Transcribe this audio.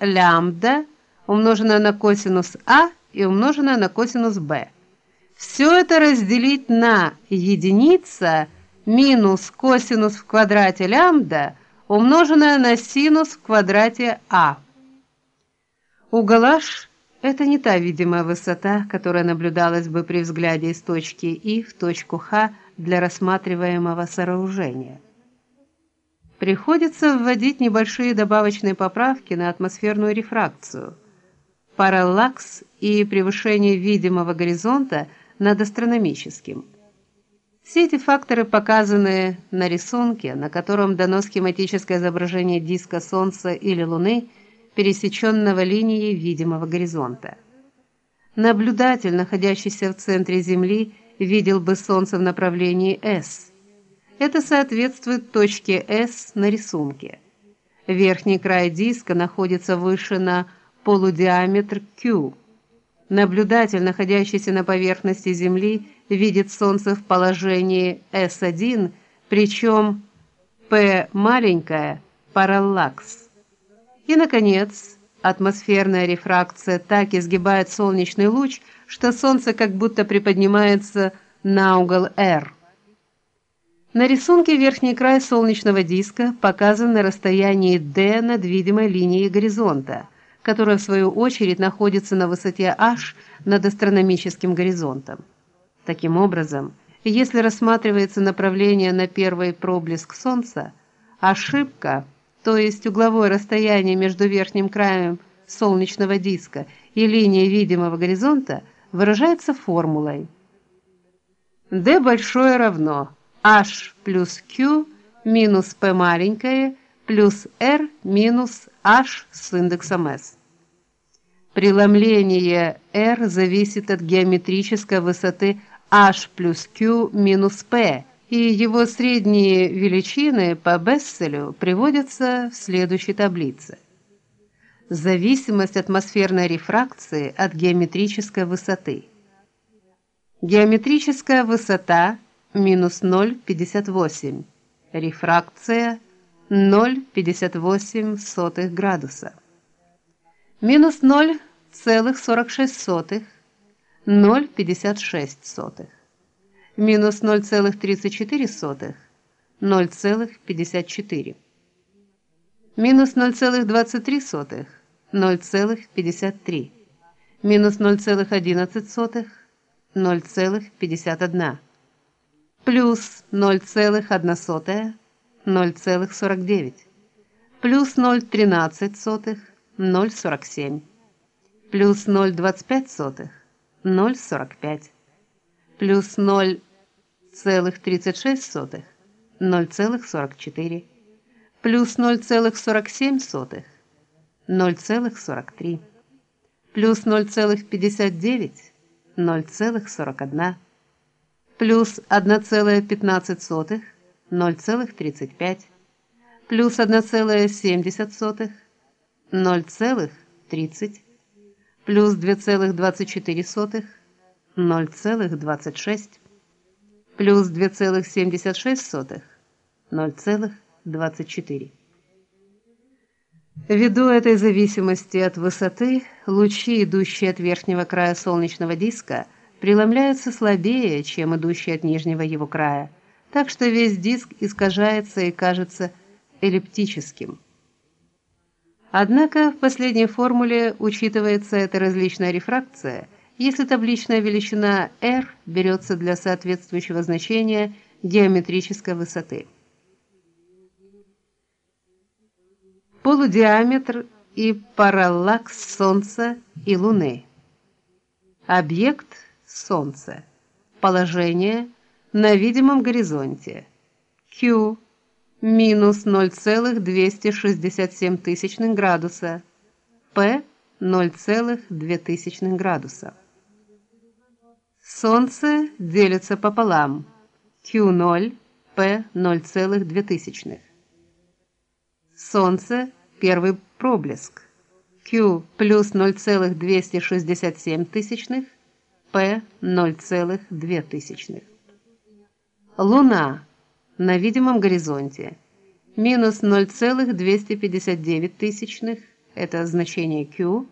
лямбда умноженное на косинус А и умноженное на косинус Б. Все это разделить на единица минус косинус в квадрате лямбда умноженное на синус в квадрате А. Угол H – это не та видимая высота, которая наблюдалась бы при взгляде из точки И в точку Х для рассматриваемого сооружения. Приходится вводить небольшие добавочные поправки на атмосферную рефракцию, параллакс и превышение видимого горизонта над астрономическим. Все эти факторы показаны на рисунке, на котором дано схематическое изображение диска Солнца или Луны, пересеченного линией видимого горизонта. Наблюдатель, находящийся в центре Земли, видел бы Солнце в направлении S – это соответствует точке S на рисунке. Верхний край диска находится выше на полудиаметр Q. Наблюдатель, находящийся на поверхности Земли, видит Солнце в положении S1, причем P маленькая параллакс. И наконец, атмосферная рефракция так изгибает солнечный луч, что Солнце как будто приподнимается на угол R. На рисунке верхний край солнечного диска показан на расстоянии d над видимой линией горизонта, которая в свою очередь находится на высоте h над астрономическим горизонтом. Таким образом, если рассматривается направление на первый проблеск солнца, ошибка, то есть угловое расстояние между верхним краем солнечного диска и линией видимого горизонта, выражается формулой d большое равно h плюс q минус p маленькое плюс r минус h с индексом s. Преломление r зависит от геометрической высоты h плюс q минус p, и его средние величины по Бесселю приводятся в следующей таблице. Зависимость атмосферной рефракции от геометрической высоты. Геометрическая высота минус 0,58. Рефракция 0,58 градуса. Минус 0,46, 0,56. Минус 0,34, 0,54. Минус 0,23, 0,53. Минус 0,11, 0,51 плюс 0,1, 0,49, плюс 0,13, 0,47, плюс 0,25, 0,45, плюс 0,36, 0,44, плюс 0,47, 0,43, плюс 0,59, 0,41, плюс 1,15, 0,35, плюс 1,70, 0,30, плюс 2,24, 0,26, плюс 2,76, 0,24. Ввиду этой зависимости от высоты, лучи, идущие от верхнего края солнечного диска, преломляются слабее, чем идущие от нижнего его края, так что весь диск искажается и кажется эллиптическим. Однако в последней формуле учитывается эта различная рефракция, если табличная величина r берется для соответствующего значения геометрической высоты. Полудиаметр и параллакс Солнца и Луны. Объект Солнце. Положение на видимом горизонте. Q минус 0,267 тысячных градуса. P 0,2 градуса. Солнце делится пополам. Q0, P 0,2. Солнце первый проблеск. Q плюс 0,267 П 0,2. Луна на видимом горизонте минус 0,259 тысячных это значение Q,